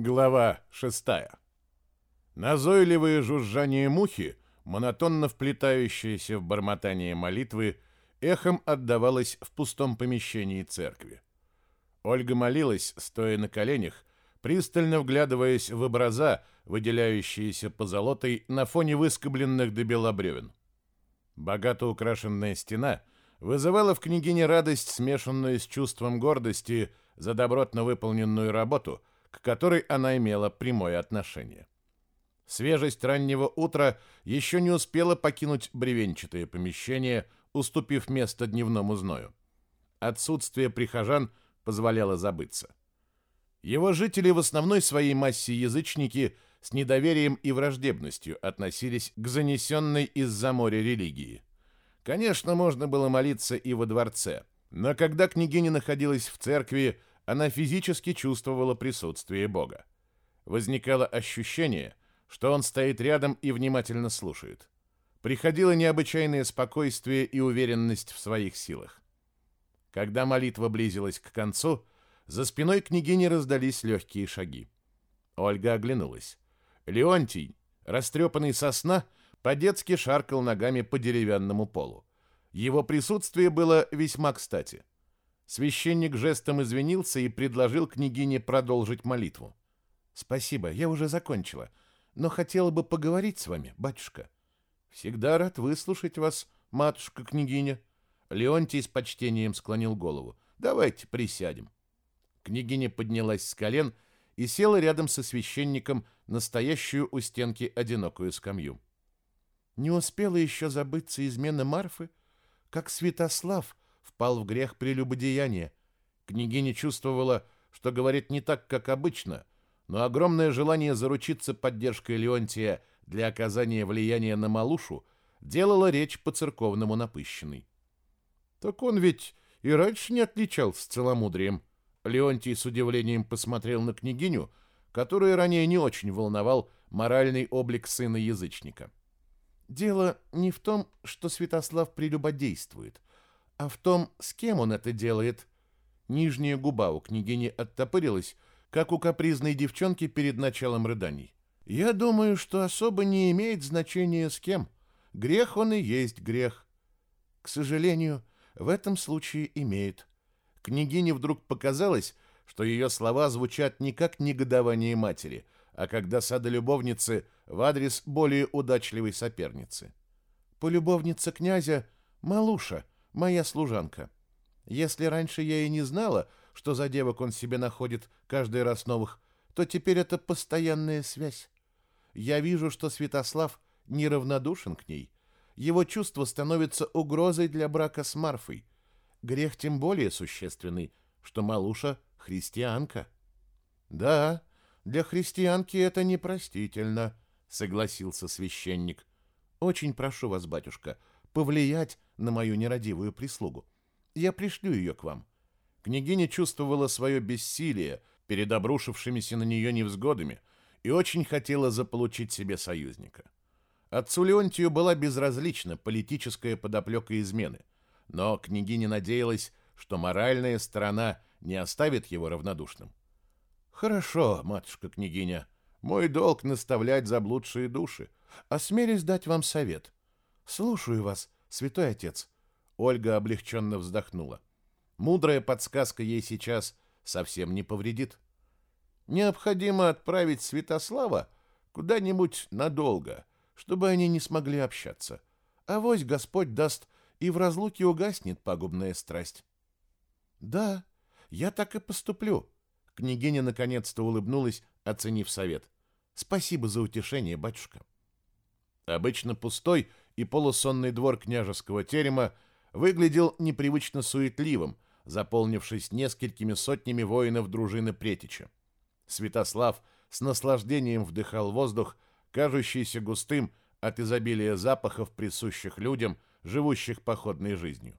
Глава 6. Назойливое жужжание мухи, монотонно вплетающееся в бормотание молитвы, эхом отдавалось в пустом помещении церкви. Ольга молилась, стоя на коленях, пристально вглядываясь в образа, выделяющиеся позолотой на фоне выскобленных до бела. Богато украшенная стена вызывала в княгине радость, смешанную с чувством гордости за добротно выполненную работу, к которой она имела прямое отношение. Свежесть раннего утра еще не успела покинуть бревенчатое помещение, уступив место дневному зною. Отсутствие прихожан позволяло забыться. Его жители в основной своей массе язычники с недоверием и враждебностью относились к занесенной из-за моря религии. Конечно, можно было молиться и во дворце, но когда княгиня находилась в церкви, она физически чувствовала присутствие Бога. Возникало ощущение, что он стоит рядом и внимательно слушает. Приходило необычайное спокойствие и уверенность в своих силах. Когда молитва близилась к концу, за спиной княгини раздались легкие шаги. Ольга оглянулась. Леонтий, растрепанный со сна, по-детски шаркал ногами по деревянному полу. Его присутствие было весьма кстати. Священник жестом извинился и предложил княгине продолжить молитву. «Спасибо, я уже закончила, но хотела бы поговорить с вами, батюшка». «Всегда рад выслушать вас, матушка-княгиня». Леонтий с почтением склонил голову. «Давайте присядем». Княгиня поднялась с колен и села рядом со священником на стоящую у стенки одинокую скамью. Не успела еще забыться измена Марфы, как Святослав впал в грех прелюбодеяния. Княгиня чувствовала, что говорит не так, как обычно, но огромное желание заручиться поддержкой Леонтия для оказания влияния на Малушу делало речь по-церковному напыщенной. «Так он ведь и раньше не отличался целомудрием». Леонтий с удивлением посмотрел на княгиню, которую ранее не очень волновал моральный облик сына язычника. «Дело не в том, что Святослав прелюбодействует, а в том, с кем он это делает. Нижняя губа у княгини оттопырилась, как у капризной девчонки перед началом рыданий. Я думаю, что особо не имеет значения с кем. Грех он и есть грех. К сожалению, в этом случае имеет. Княгине вдруг показалось, что ее слова звучат не как негодование матери, а как досада любовницы в адрес более удачливой соперницы. Полюбовница князя — Малуша — моя служанка. Если раньше я и не знала, что за девок он себе находит каждый раз новых, то теперь это постоянная связь. Я вижу, что Святослав неравнодушен к ней. Его чувство становится угрозой для брака с Марфой. Грех тем более существенный, что Малуша — христианка. Да, для христианки это непростительно, — согласился священник. Очень прошу вас, батюшка, повлиять на мою нерадивую прислугу. Я пришлю ее к вам». Княгиня чувствовала свое бессилие перед обрушившимися на нее невзгодами и очень хотела заполучить себе союзника. Отцу Леонтию была безразлична политическая подоплека измены, но княгиня надеялась, что моральная сторона не оставит его равнодушным. «Хорошо, матушка-княгиня, мой долг наставлять заблудшие души. Осмелюсь дать вам совет. Слушаю вас, святой отец. Ольга облегченно вздохнула. Мудрая подсказка ей сейчас совсем не повредит. Необходимо отправить Святослава куда-нибудь надолго, чтобы они не смогли общаться. А вось Господь даст, и в разлуке угаснет пагубная страсть. Да, я так и поступлю. Княгиня наконец-то улыбнулась, оценив совет. Спасибо за утешение, батюшка. Обычно пустой и полусонный двор княжеского терема выглядел непривычно суетливым, заполнившись несколькими сотнями воинов дружины Претича. Святослав с наслаждением вдыхал воздух, кажущийся густым от изобилия запахов, присущих людям, живущих походной жизнью.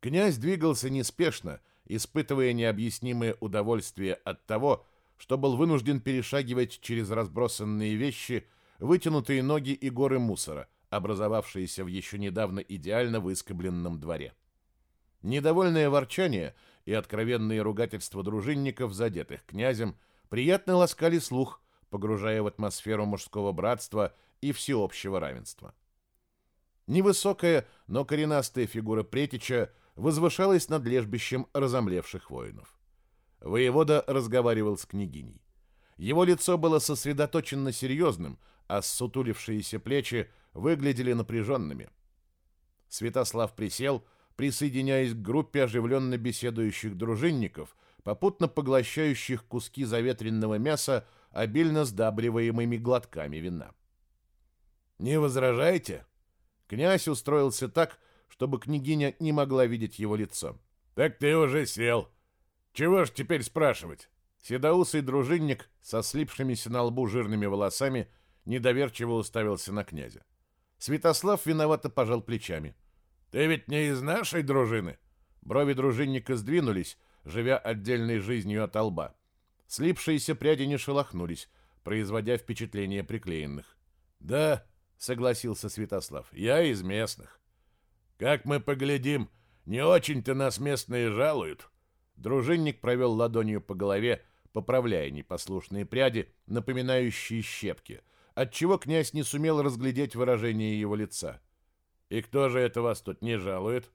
Князь двигался неспешно, испытывая необъяснимое удовольствие от того, что был вынужден перешагивать через разбросанные вещи, вытянутые ноги и горы мусора – образовавшиеся в еще недавно идеально выскобленном дворе. Недовольное ворчание и откровенные ругательства дружинников, задетых князем, приятно ласкали слух, погружая в атмосферу мужского братства и всеобщего равенства. Невысокая, но коренастая фигура Претича возвышалась над лежбищем разомлевших воинов. Воевода разговаривал с княгиней. Его лицо было сосредоточенно серьезным, а ссутулившиеся плечи выглядели напряженными. Святослав присел, присоединяясь к группе оживленно беседующих дружинников, попутно поглощающих куски заветренного мяса, обильно сдабриваемыми глотками вина. «Не возражаете?» Князь устроился так, чтобы княгиня не могла видеть его лицо. «Так ты уже сел. Чего ж теперь спрашивать?» Седоусый дружинник со слипшимися на лбу жирными волосами недоверчиво уставился на князя. Святослав виновато пожал плечами. «Ты ведь не из нашей дружины?» Брови дружинника сдвинулись, живя отдельной жизнью от лба. Слипшиеся пряди не шелохнулись, производя впечатление приклеенных. «Да», — согласился Святослав, — «я из местных». «Как мы поглядим, не очень-то нас местные жалуют». Дружинник провел ладонью по голове, поправляя непослушные пряди, напоминающие щепки, отчего князь не сумел разглядеть выражение его лица. «И кто же это вас тут не жалует?»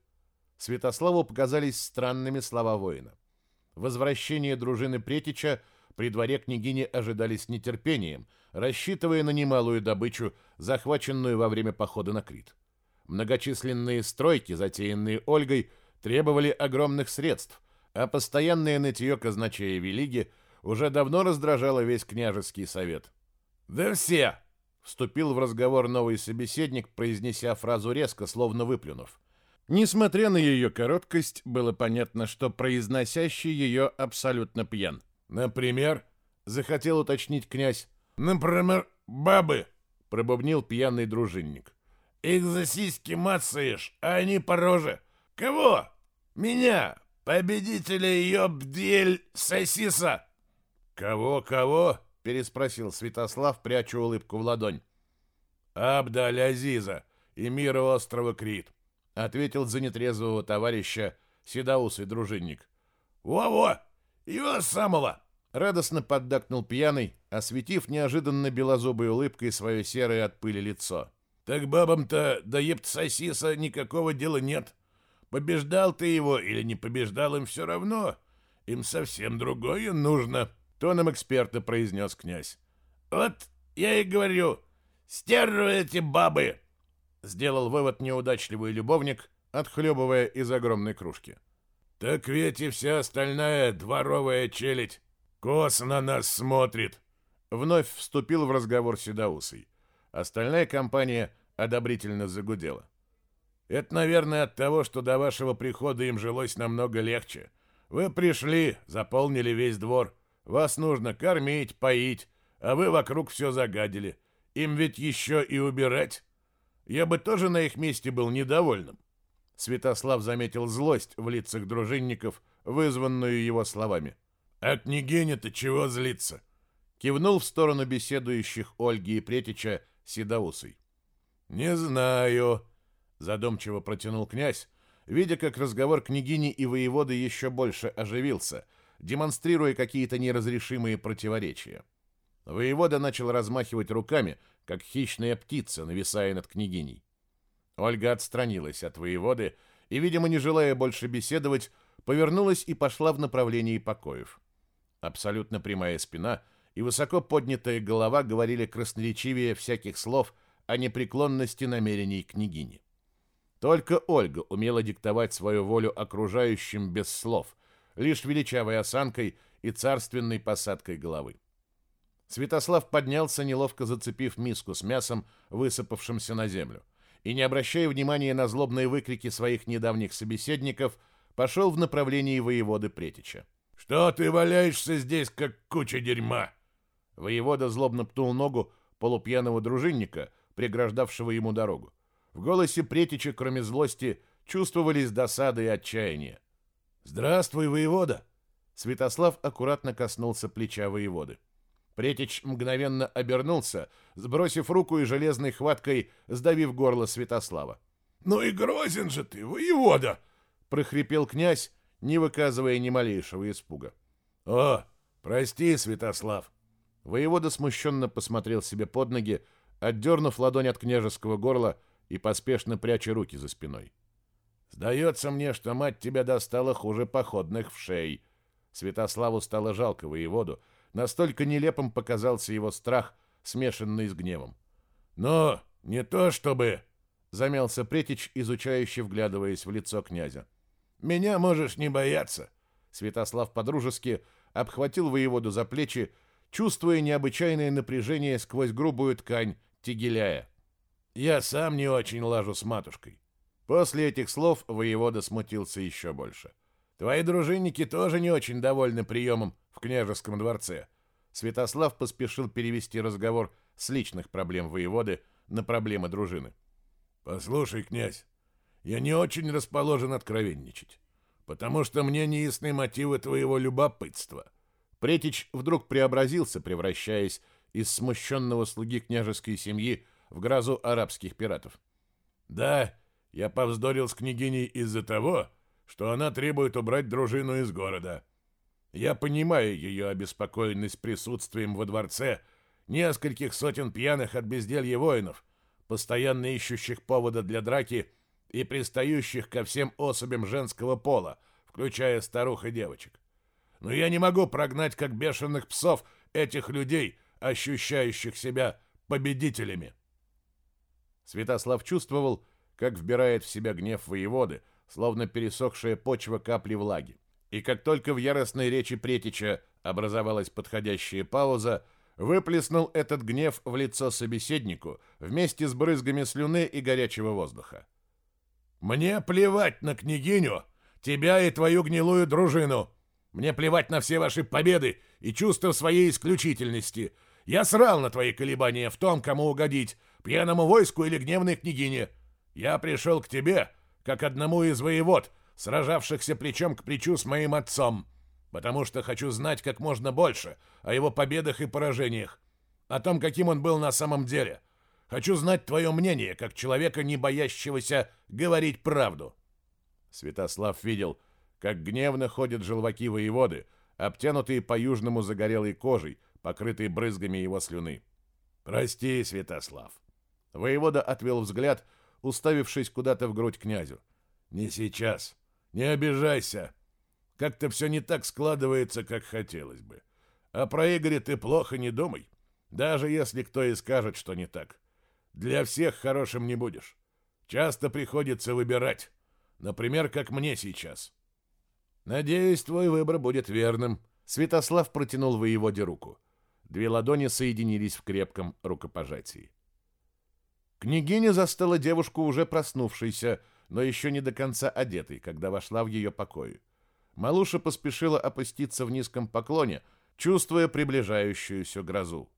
Святославу показались странными слова воина. Возвращение дружины Претича при дворе княгини ожидали с нетерпением, рассчитывая на немалую добычу, захваченную во время похода на Крит. Многочисленные стройки, затеянные Ольгой, требовали огромных средств, а постоянное нытье казначея Велиги уже давно раздражало весь княжеский совет. «Да все!» — вступил в разговор новый собеседник, произнеся фразу резко, словно выплюнув. Несмотря на ее короткость, было понятно, что произносящий ее абсолютно пьян. «Например?» — захотел уточнить князь. «Например, бабы!» — пробубнил пьяный дружинник. «Их за сиськи мацаешь, а они по роже. Кого? Меня, победителя ёбдель сосиса!» «Кого-кого?» — переспросил Святослав, пряча улыбку в ладонь. «Абдаль-Азиза и мира острова Крит. — ответил за нетрезвого товарища седоусый дружинник. «Во-во! Его самого!» — радостно поддакнул пьяный, осветив неожиданно белозубой улыбкой свое серое от пыли лицо. «Так бабам-то до епт-сосиса никакого дела нет. Побеждал ты его или не побеждал, им все равно. Им совсем другое нужно», — тоном эксперта произнес князь. «Вот я и говорю, стервы эти бабы!» Сделал вывод неудачливый любовник, отхлебывая из огромной кружки. «Так ведь и вся остальная дворовая челядь косо на нас смотрит!» Вновь вступил в разговор Седоусый. Остальная компания одобрительно загудела. «Это, наверное, от того, что до вашего прихода им жилось намного легче. Вы пришли, заполнили весь двор. Вас нужно кормить, поить, а вы вокруг все загадили. Им ведь еще и убирать. Я бы тоже на их месте был недовольным. Святослав заметил злость в лицах дружинников, вызванную его словами. «А княгиня-то чего злится?» Кивнул в сторону беседующих Ольги и Претича Седоусый. «Не знаю», — задумчиво протянул князь, видя, как разговор княгини и воеводы еще больше оживился, демонстрируя какие-то неразрешимые противоречия. Воевода начал размахивать руками, как хищная птица, нависая над княгиней. Ольга отстранилась от воеводы и, видимо, не желая больше беседовать, повернулась и пошла в направлении покоев. Абсолютно прямая спина и высоко поднятая голова говорили красноречивее всяких слов о непреклонности намерений княгини. Только Ольга умела диктовать свою волю окружающим без слов, лишь величавой осанкой и царственной посадкой головы. Святослав поднялся, неловко зацепив миску с мясом, высыпавшимся на землю, и, не обращая внимания на злобные выкрики своих недавних собеседников, пошел в направлении воеводы Претича. «Что ты валяешься здесь, как куча дерьма?» Воевода злобно пнул ногу полупьяного дружинника, преграждавшего ему дорогу. В голосе Претича, кроме злости, чувствовались досада и отчаяние. «Здравствуй, воевода!» Святослав аккуратно коснулся плеча воеводы. Претич мгновенно обернулся, сбросив руку и железной хваткой сдавив горло Святослава. «Ну и грозен же ты, воевода!» — прохрипел князь, не выказывая ни малейшего испуга. «О, Прости, Святослав. Воевода смущенно посмотрел себе под ноги, отдернув ладонь от княжеского горла и поспешно пряча руки за спиной. «Сдается мне, что мать тебя достала хуже походных в шей». Святославу стало жалко воеводу, настолько нелепым показался его страх, смешанный с гневом. «Но не то чтобы...» — замялся Претич, изучающий, вглядываясь в лицо князя. «Меня можешь не бояться». Святослав подружески обхватил воеводу за плечи, чувствуя необычайное напряжение сквозь грубую ткань тегеляя. «Я сам не очень лажу с матушкой». После этих слов воевода смутился еще больше. «Твои дружинники тоже не очень довольны приемом в княжеском дворце». Святослав поспешил перевести разговор с личных проблем воеводы на проблемы дружины. «Послушай, князь, я не очень расположен откровенничать, потому что мне не ясны мотивы твоего любопытства. Претич вдруг преобразился, превращаясь из смущенного слуги княжеской семьи в грозу арабских пиратов. «Да, я повздорил с княгиней из-за того, что она требует убрать дружину из города. Я понимаю ее обеспокоенность присутствием во дворце нескольких сотен пьяных от безделья воинов, постоянно ищущих повода для драки и пристающих ко всем особям женского пола, включая старух и девочек но я не могу прогнать как бешеных псов этих людей, ощущающих себя победителями. Святослав чувствовал, как вбирает в себя гнев воеводы, словно пересохшая почва капли влаги. И как только в яростной речи Претича образовалась подходящая пауза, выплеснул этот гнев в лицо собеседнику вместе с брызгами слюны и горячего воздуха. «Мне плевать на княгиню, тебя и твою гнилую дружину!» Мне плевать на все ваши победы и чувство своей исключительности. Я срал на твои колебания в том, кому угодить, пьяному войску или гневной княгине. Я пришел к тебе, как одному из воевод, сражавшихся плечом к плечу с моим отцом, потому что хочу знать как можно больше о его победах и поражениях, о том, каким он был на самом деле. Хочу знать твое мнение, как человека, не боящегося говорить правду». Святослав видел, как гневно ходят желваки воеводы, обтянутые по-южному загорелой кожей, покрытые брызгами его слюны. «Прости, Святослав». Воевода отвел взгляд, уставившись куда-то в грудь князю. «Не сейчас. Не обижайся. Как-то все не так складывается, как хотелось бы. А про Игоря ты плохо не думай, даже если кто и скажет, что не так. Для всех хорошим не будешь. Часто приходится выбирать. Например, как мне сейчас. Надеюсь, твой выбор будет верным. Святослав протянул воеводе руку. Две ладони соединились в крепком рукопожатии. Княгиня застала девушку уже проснувшейся, но еще не до конца одетой, когда вошла в ее покои. Малуша поспешила опуститься в низком поклоне, чувствуя приближающуюся грозу.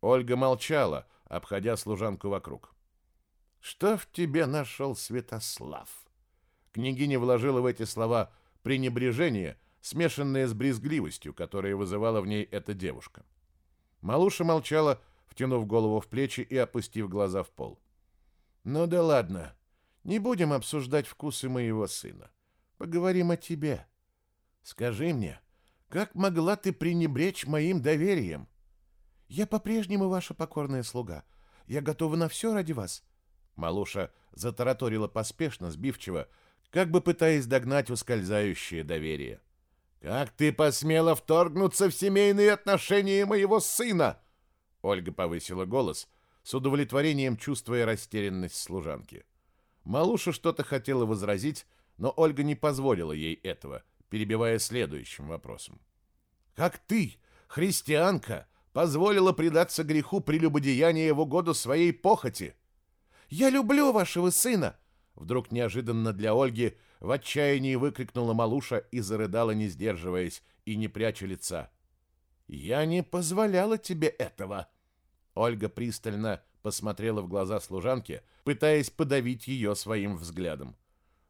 Ольга молчала, обходя служанку вокруг. «Что в тебе нашел Святослав?» Княгиня вложила в эти слова пренебрежение, смешанное с брезгливостью, которая вызывала в ней эта девушка. Малуша молчала, втянув голову в плечи и опустив глаза в пол. «Ну да ладно, не будем обсуждать вкусы моего сына. Поговорим о тебе. Скажи мне, как могла ты пренебречь моим доверием? Я по-прежнему ваша покорная слуга. Я готова на все ради вас». Малуша затараторила поспешно, сбивчиво, как бы пытаясь догнать ускользающее доверие. «Как ты посмела вторгнуться в семейные отношения моего сына?» Ольга повысила голос, с удовлетворением чувствуя растерянность служанки. Малуша что-то хотела возразить, но Ольга не позволила ей этого, перебивая следующим вопросом. «Как ты, христианка, позволила предаться греху прелюбодеяния в угоду своей похоти?» «Я люблю вашего сына!» Вдруг неожиданно для Ольги в отчаянии выкрикнула Малуша и зарыдала, не сдерживаясь и не пряча лица. «Я не позволяла тебе этого!» Ольга пристально посмотрела в глаза служанки, пытаясь подавить ее своим взглядом.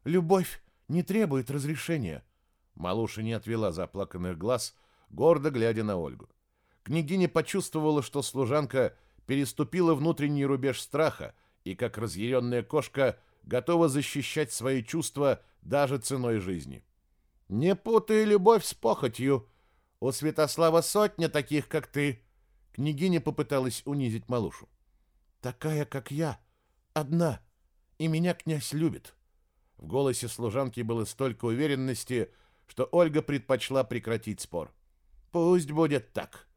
«Любовь не требует разрешения!» Малуша не отвела заплаканных глаз, гордо глядя на Ольгу. Княгиня почувствовала, что служанка переступила внутренний рубеж страха и, как разъяренная кошка, готова защищать свои чувства даже ценой жизни. «Не путай любовь с похотью!» У Святослава сотня таких, как ты. Княгиня попыталась унизить малушу. Такая, как я, одна, и меня князь любит. В голосе служанки было столько уверенности, что Ольга предпочла прекратить спор. Пусть будет так.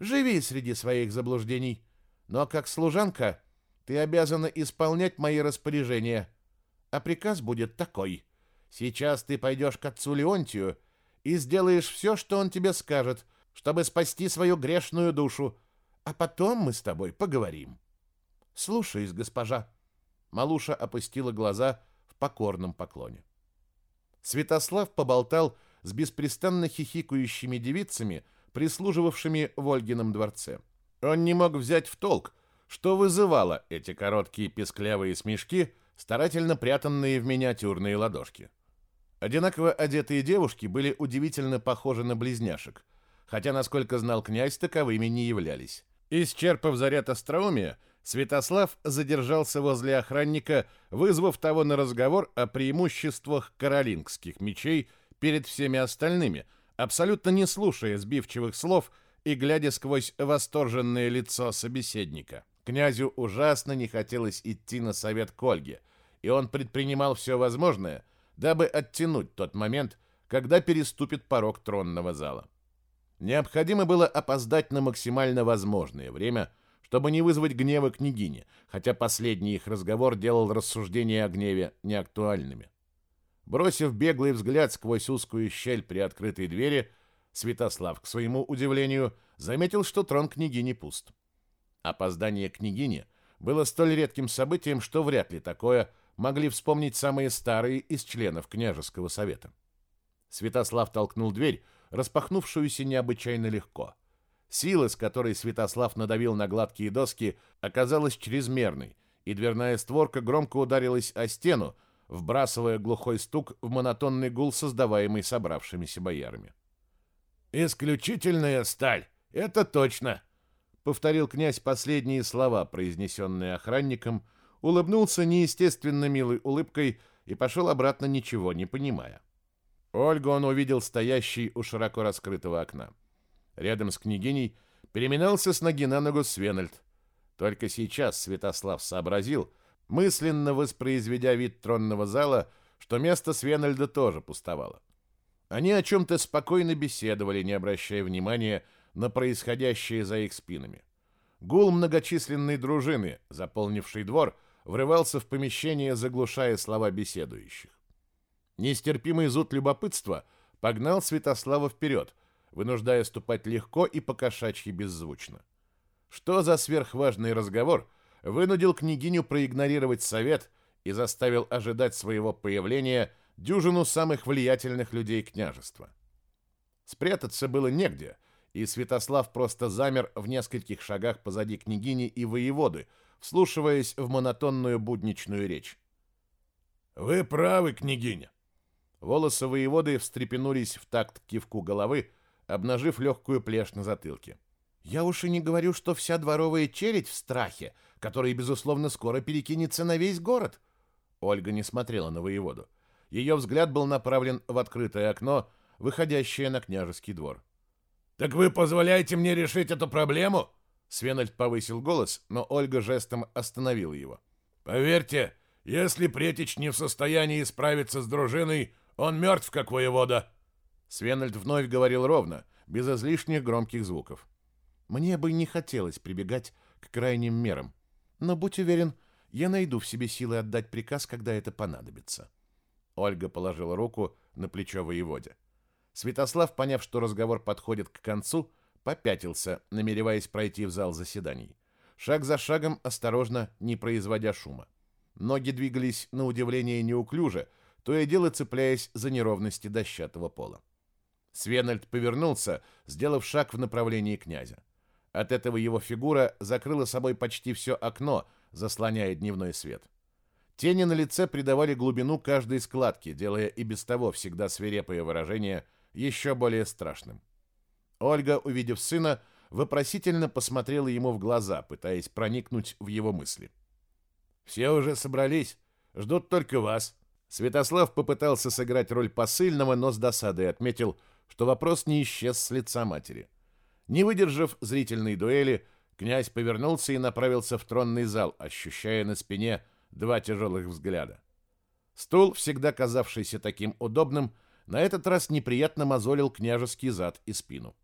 Живи среди своих заблуждений, но как служанка ты обязана исполнять мои распоряжения. А приказ будет такой: сейчас ты пойдешь к отцу Леонтию и сделаешь все, что он тебе скажет, чтобы спасти свою грешную душу, а потом мы с тобой поговорим. Слушаюсь, госпожа. Малуша опустила глаза в покорном поклоне. Святослав поболтал с беспрестанно хихикающими девицами, прислуживавшими в Ольгином дворце. Он не мог взять в толк, что вызывало эти короткие песклявые смешки, старательно прятанные в миниатюрные ладошки. Одинаково одетые девушки были удивительно похожи на близняшек, хотя, насколько знал князь, таковыми не являлись. Исчерпав заряд остроумия, Святослав задержался возле охранника, вызвав того на разговор о преимуществах каролингских мечей перед всеми остальными, абсолютно не слушая сбивчивых слов и глядя сквозь восторженное лицо собеседника. Князю ужасно не хотелось идти на совет к Ольге, и он предпринимал все возможное, дабы оттянуть тот момент, когда переступит порог тронного зала. Необходимо было опоздать на максимально возможное время, чтобы не вызвать гнева княгини, хотя последний их разговор делал рассуждения о гневе неактуальными. Бросив беглый взгляд сквозь узкую щель при открытой двери, Святослав, к своему удивлению, заметил, что трон княгини пуст. Опоздание княгини было столь редким событием, что вряд ли такое могли вспомнить самые старые из членов княжеского совета. Святослав толкнул дверь, распахнувшуюся необычайно легко. Сила, с которой Святослав надавил на гладкие доски, оказалась чрезмерной, и дверная створка громко ударилась о стену, вбрасывая глухой стук в монотонный гул, создаваемый собравшимися боярами. «Исключительная сталь, это точно!» — повторил князь последние слова, произнесенные охранником, улыбнулся неестественно милой улыбкой и пошел обратно, ничего не понимая. Ольгу он увидел стоящий у широко раскрытого окна. Рядом с княгиней переминался с ноги на ногу Свенальд. Только сейчас Святослав сообразил, мысленно воспроизведя вид тронного зала, что место Свенальда тоже пустовало. Они о чем-то спокойно беседовали, не обращая внимания на происходящее за их спинами. Гул многочисленной дружины, заполнивший двор, врывался в помещение, заглушая слова беседующих. Нестерпимый зуд любопытства погнал Святослава вперед, вынуждая ступать легко и покошачьи беззвучно. Что за сверхважный разговор вынудил княгиню проигнорировать совет и заставил ожидать своего появления дюжину самых влиятельных людей княжества? Спрятаться было негде, и Святослав просто замер в нескольких шагах позади княгини и воеводы, вслушиваясь в монотонную будничную речь. «Вы правы, княгиня. Волосы воеводы встрепенулись в такт кивку головы, обнажив легкую плешь на затылке. «Я уж и не говорю, что вся дворовая челядь в страхе, который, безусловно, скоро перекинется на весь город». Ольга не смотрела на воеводу. Ее взгляд был направлен в открытое окно, выходящее на княжеский двор. «Так вы позволяете мне решить эту проблему?» Свенальд повысил голос, но Ольга жестом остановила его. «Поверьте, если Претич не в состоянии справиться с дружиной, он мертв, как воевода!» Свенальд вновь говорил ровно, без излишних громких звуков. «Мне бы не хотелось прибегать к крайним мерам, но будь уверен, я найду в себе силы отдать приказ, когда это понадобится». Ольга положила руку на плечо воеводе. Святослав, поняв, что разговор подходит к концу, попятился, намереваясь пройти в зал заседаний. Шаг за шагом, осторожно, не производя шума. Ноги двигались на удивление неуклюже, то и дело цепляясь за неровности дощатого пола. Свенальд повернулся, сделав шаг в направлении князя. От этого его фигура закрыла собой почти все окно, заслоняя дневной свет. Тени на лице придавали глубину каждой складке, делая и без того всегда свирепое выражение еще более страшным. Ольга, увидев сына, вопросительно посмотрела ему в глаза, пытаясь проникнуть в его мысли. «Все уже собрались, ждут только вас», Святослав попытался сыграть роль посыльного, но с досадой отметил, что вопрос не исчез с лица матери. Не выдержав зрительной дуэли, князь повернулся и направился в тронный зал, ощущая на спине два тяжелых взгляда. Стул, всегда казавшийся таким удобным, на этот раз неприятно мозолил княжеский зад и спину.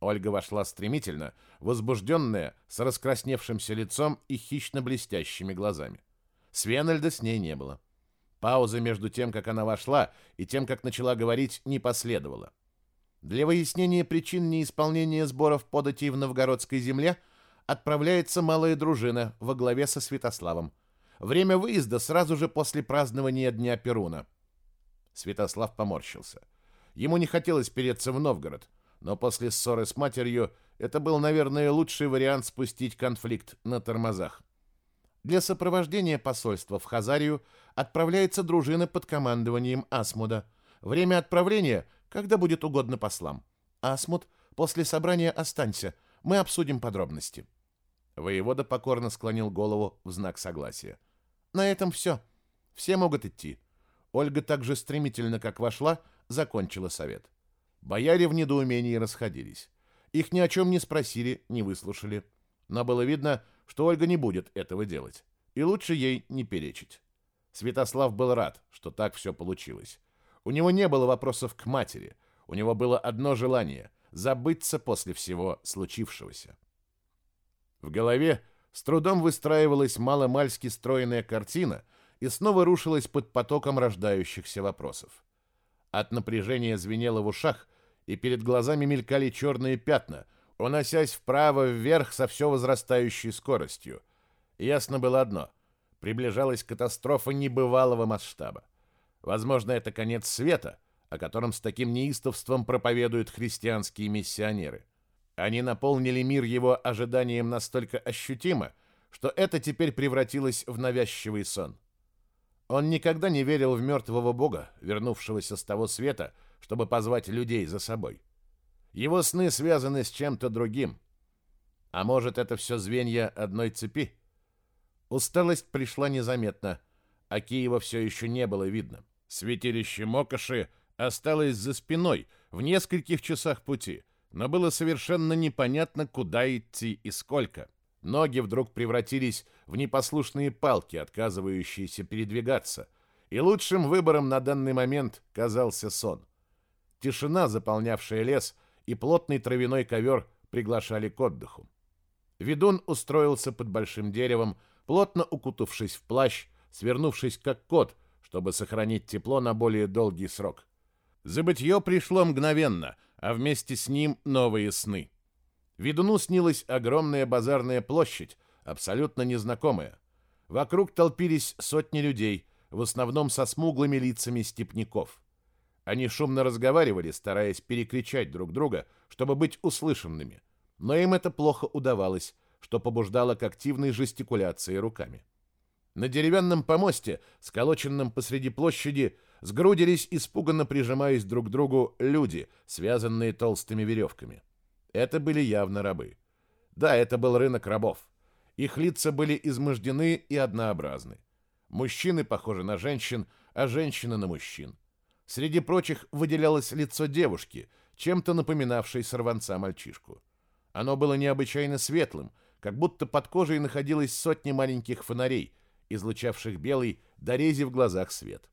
Ольга вошла стремительно, возбужденная, с раскрасневшимся лицом и хищно блестящими глазами. Свенельда с ней не было. Пауза между тем, как она вошла, и тем, как начала говорить, не последовала. Для выяснения причин неисполнения сборов податей в новгородской земле отправляется малая дружина во главе со Святославом. Время выезда сразу же после празднования Дня Перуна. Святослав поморщился. Ему не хотелось переться в Новгород, но после ссоры с матерью это был, наверное, лучший вариант спустить конфликт на тормозах. Для сопровождения посольства в Хазарию отправляется дружина под командованием Асмуда. Время отправления, когда будет угодно послам. Асмуд, после собрания останься, мы обсудим подробности. Воевода покорно склонил голову в знак согласия. На этом все. Все могут идти. Ольга так же стремительно, как вошла, закончила совет. Бояре в недоумении расходились. Их ни о чем не спросили, не выслушали. Но было видно, что Ольга не будет этого делать. И лучше ей не перечить. Святослав был рад, что так все получилось. У него не было вопросов к матери. У него было одно желание — забыться после всего случившегося. В голове с трудом выстраивалась маломальски стройная картина и снова рушилась под потоком рождающихся вопросов. От напряжения звенело в ушах, и перед глазами мелькали черные пятна, уносясь вправо-вверх со все возрастающей скоростью. Ясно было одно — приближалась катастрофа небывалого масштаба. Возможно, это конец света, о котором с таким неистовством проповедуют христианские миссионеры. Они наполнили мир его ожиданием настолько ощутимо, что это теперь превратилось в навязчивый сон. Он никогда не верил в мертвого бога, вернувшегося с того света, чтобы позвать людей за собой. Его сны связаны с чем-то другим. А может, это все звенья одной цепи? Усталость пришла незаметно, а Киева все еще не было видно. Святилище Мокоши осталось за спиной, в нескольких часах пути, но было совершенно непонятно, куда идти и сколько. Ноги вдруг превратились в непослушные палки, отказывающиеся передвигаться, и лучшим выбором на данный момент казался сон. Тишина, заполнявшая лес, и плотный травяной ковер приглашали к отдыху. Ведун устроился под большим деревом, плотно укутавшись в плащ, свернувшись как кот, чтобы сохранить тепло на более долгий срок. Забытье пришло мгновенно, а вместе с ним новые сны. Ведуну снилась огромная базарная площадь, абсолютно незнакомая. Вокруг толпились сотни людей, в основном со смуглыми лицами степняков. Они шумно разговаривали, стараясь перекричать друг друга, чтобы быть услышанными. Но им это плохо удавалось, что побуждало к активной жестикуляции руками. На деревянном помосте, сколоченном посреди площади, сгрудились, испуганно прижимаясь друг к другу, люди, связанные толстыми веревками. Это были явно рабы. Да, это был рынок рабов. Их лица были измождены и однообразны. Мужчины похожи на женщин, а женщины на мужчин. Среди прочих выделялось лицо девушки, чем-то напоминавшей сорванца-мальчишку. Оно было необычайно светлым, как будто под кожей находилось сотни маленьких фонарей, излучавших белый, дорези в глазах свет.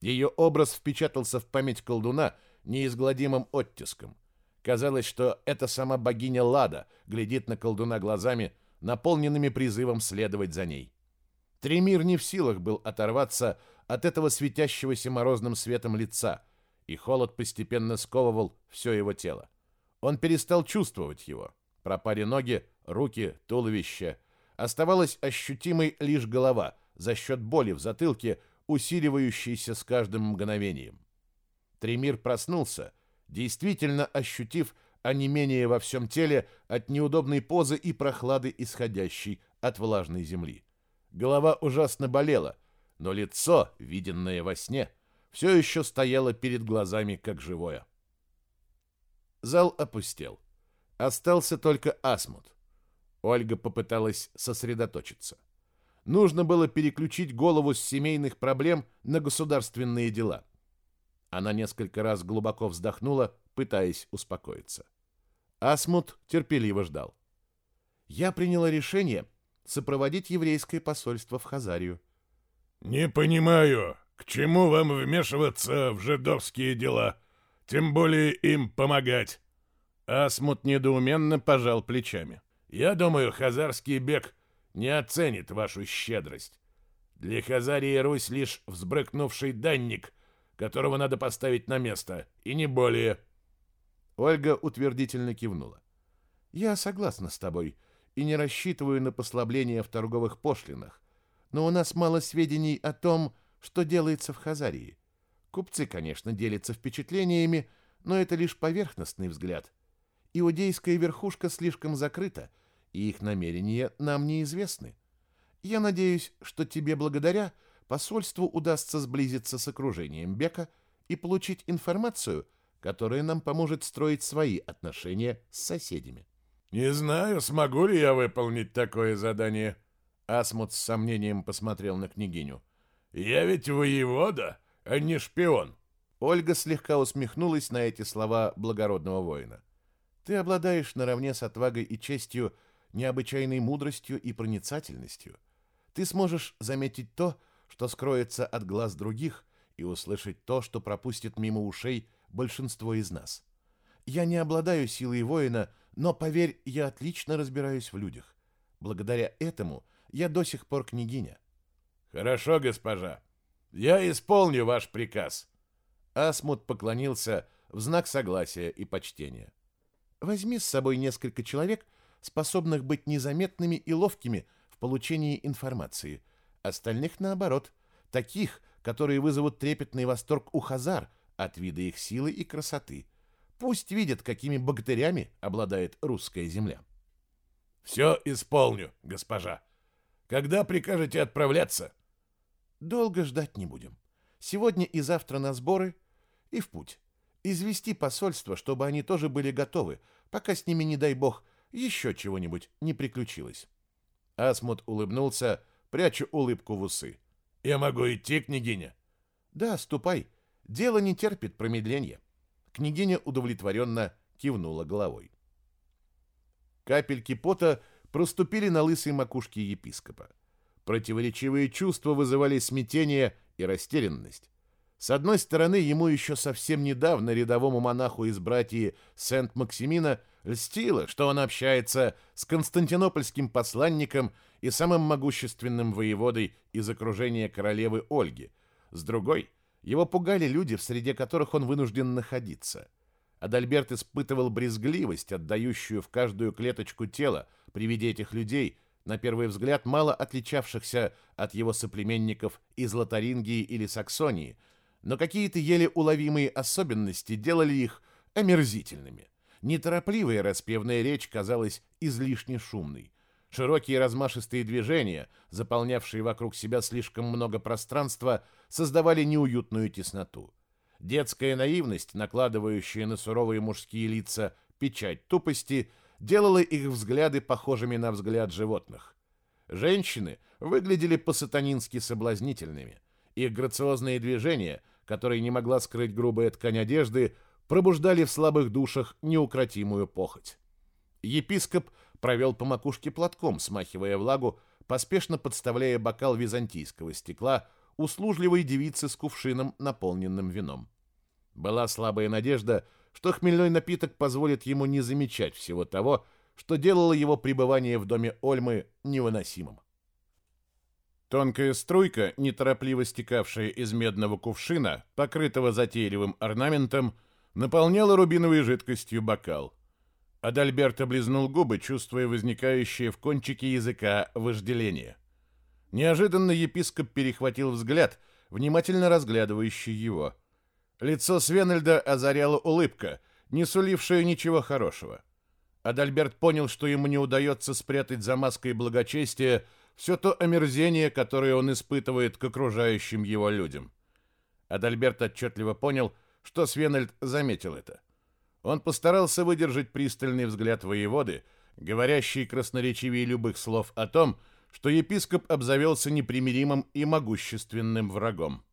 Ее образ впечатался в память колдуна неизгладимым оттиском. Казалось, что эта сама богиня Лада глядит на колдуна глазами, наполненными призывом следовать за ней. Тремир не в силах был оторваться от этого светящегося морозным светом лица, и холод постепенно сковывал все его тело. Он перестал чувствовать его. Пропали ноги, руки, туловище. Оставалась ощутимой лишь голова за счет боли в затылке, усиливающейся с каждым мгновением. Тремир проснулся, действительно ощутив онемение во всем теле от неудобной позы и прохлады, исходящей от влажной земли. Голова ужасно болела, но лицо, виденное во сне, все еще стояло перед глазами как живое. Зал опустел. Остался только Асмут. Ольга попыталась сосредоточиться. Нужно было переключить голову с семейных проблем на государственные дела. Она несколько раз глубоко вздохнула, пытаясь успокоиться. Асмут терпеливо ждал. «Я приняла решение сопроводить еврейское посольство в Хазарию». «Не понимаю, к чему вам вмешиваться в жидовские дела, тем более им помогать?» Асмут недоуменно пожал плечами. «Я думаю, хазарский бег не оценит вашу щедрость. Для Хазарии Русь лишь взбрыкнувший данник, которого надо поставить на место, и не более». Ольга утвердительно кивнула. «Я согласна с тобой и не рассчитываю на послабление в торговых пошлинах, но у нас мало сведений о том, что делается в Хазарии. Купцы, конечно, делятся впечатлениями, но это лишь поверхностный взгляд. Иудейская верхушка слишком закрыта, и их намерения нам неизвестны. Я надеюсь, что тебе благодаря посольству удастся сблизиться с окружением Бека и получить информацию, которая нам поможет строить свои отношения с соседями. «Не знаю, смогу ли я выполнить такое задание», Асмут с сомнением посмотрел на княгиню. «Я ведь воевода, а не шпион». Ольга слегка усмехнулась на эти слова благородного воина. «Ты обладаешь наравне с отвагой и честью необычайной мудростью и проницательностью. Ты сможешь заметить то, что скроется от глаз других, и услышать то, что пропустит мимо ушей большинство из нас. Я не обладаю силой воина, но, поверь, я отлично разбираюсь в людях. Благодаря этому я до сих пор княгиня. Хорошо, госпожа. Я исполню ваш приказ. Асмут поклонился в знак согласия и почтения. Возьми с собой несколько человек, способных быть незаметными и ловкими в получении информации. Остальных, наоборот, таких, которые вызовут трепетный восторг у хазар от вида их силы и красоты. Пусть видят, какими богатырями обладает русская земля. «Все исполню, госпожа», когда прикажете отправляться? Долго ждать не будем. Сегодня и завтра на сборы и в путь. Извести посольство, чтобы они тоже были готовы, пока с ними, не дай бог, еще чего-нибудь не приключилось. Асмут улыбнулся, пряча улыбку в усы. «Я могу идти, княгиня?» «Да, ступай. Дело не терпит промедления». Княгиня удовлетворенно кивнула головой. Капельки пота проступили на лысой макушке епископа. Противоречивые чувства вызывали смятение и растерянность. С одной стороны, ему еще совсем недавно рядовому монаху из братьи Сент-Максимина льстило, что он общается с константинопольским посланником и самым могущественным воеводой из окружения королевы Ольги. С другой, его пугали люди, в среде которых он вынужден находиться. Адальберт испытывал брезгливость, отдающую в каждую клеточку тела, при виде этих людей, на первый взгляд мало отличавшихся от его соплеменников из Лотарингии или Саксонии, но какие-то еле уловимые особенности делали их омерзительными. Неторопливая распевная речь казалась излишне шумной. Широкие размашистые движения, заполнявшие вокруг себя слишком много пространства, создавали неуютную тесноту. Детская наивность, накладывающая на суровые мужские лица печать тупости, делало их взгляды похожими на взгляд животных. Женщины выглядели по-сатанински соблазнительными. Их грациозные движения, которые не могла скрыть грубая ткань одежды, пробуждали в слабых душах неукротимую похоть. Епископ провел по макушке платком, смахивая влагу, поспешно подставляя бокал византийского стекла услужливой девице с кувшином, наполненным вином. Была слабая надежда, что хмельной напиток позволит ему не замечать всего того, что делало его пребывание в доме Ольмы невыносимым. Тонкая струйка, неторопливо стекавшая из медного кувшина, покрытого затейливым орнаментом, наполняла рубиновой жидкостью бокал. Адальберт облизнул губы, чувствуя возникающее в кончике языка вожделение. Неожиданно епископ перехватил взгляд, внимательно разглядывающий его. Лицо Свенельда озаряла улыбка, не сулившая ничего хорошего. Адальберт понял, что ему не удается спрятать за маской благочестия все то омерзение, которое он испытывает к окружающим его людям. Адальберт отчетливо понял, что Свенельд заметил это. Он постарался выдержать пристальный взгляд воеводы, говорящий красноречивее любых слов о том, что епископ обзавелся непримиримым и могущественным врагом.